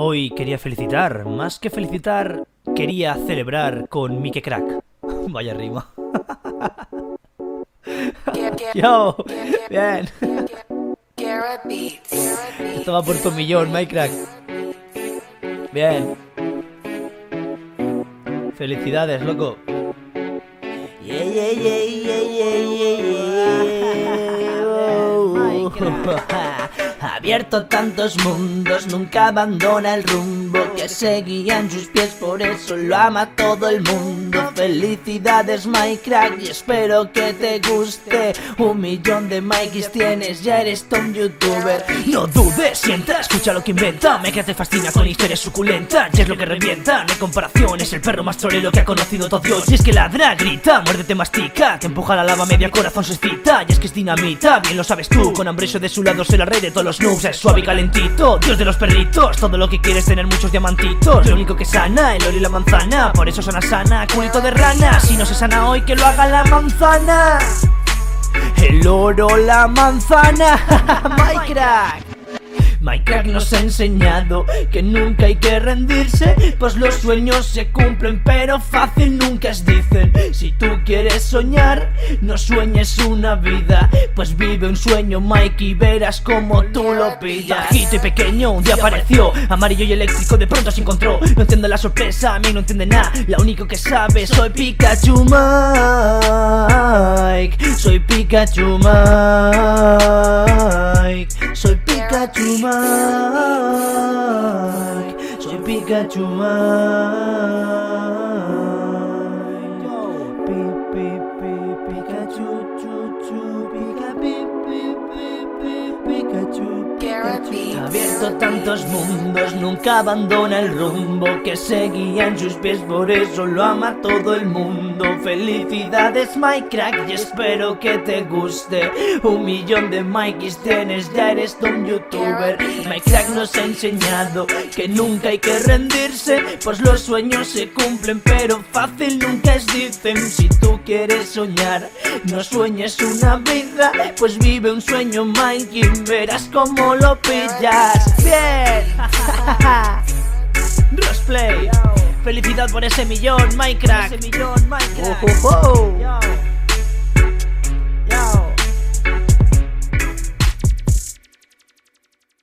Hoy quería felicitar, más que felicitar, quería celebrar con Mike Crack. Vaya rima. Yo, bien. Esto va por tu millón, Mike Crack. Bien. Felicidades, loco. Yeah, yeah, yeah, yeah, yeah, yeah, yeah. Abierto tantos mundos, nunca abandona el rumbo que seguía en sus pies, por eso lo ama todo el mundo. Felicidades, Minecraft, y espero que te guste. Un millón de Mikeys tienes, ya eres Tom youtuber. No dudes, sienta, escucha lo que inventa. Me te fascina con historias suculentas, y es lo que revienta. No hay comparación, es el perro más trolero que ha conocido todo Dios. Y es que ladra, grita, muérdete, mastica, te empuja la lava media corazón se excita. Y es que es dinamita, bien lo sabes tú. Con Ambroso de su lado se la rey de todos los noobs, es suave y calentito. Dios de los perritos, todo lo que quieres tener muchos diamantitos. Lo único que sana, el oro y la manzana. Por eso sana sana, culito de rana. Si no se sana hoy, que lo haga la manzana. El oro, la manzana. Minecraft. Minecraft nos ha enseñado que nunca hay que rendirse, pues los sueños se cumplen, pero fácil nunca es dicen. Si tú quieres soñar, no sueñes una vida, pues vive un sueño, Mike, y verás como tú lo pillas. Bajito y pequeño, un día apareció, amarillo y eléctrico, de pronto se encontró. No entiendo la sorpresa, a mí no entiende nada, lo único que sabe, soy Pikachu Mike, soy Pikachu Mike, Soy Pikachu Mike. Pi, pi, pi, Pikachu, Ha abierto tantos mundos, nunca abandona el rumbo que seguía en sus pies, por eso lo ama todo el mundo. Felicidades, Minecraft, y espero que te guste. Un millón de Mikeys tienes, ya eres un youtuber. Minecraft nos ha enseñado que nunca hay que rendirse, pues los sueños se cumplen, pero fácil nunca es, dicen. Si tú quieres soñar, no sueñes una vida, pues vive un sueño, Mikey, verás cómo lo pillas. Bien. Rosplay. Felicidad por ese millón, Minecraft. Ese millón, Minecraft. Oh, oh, oh.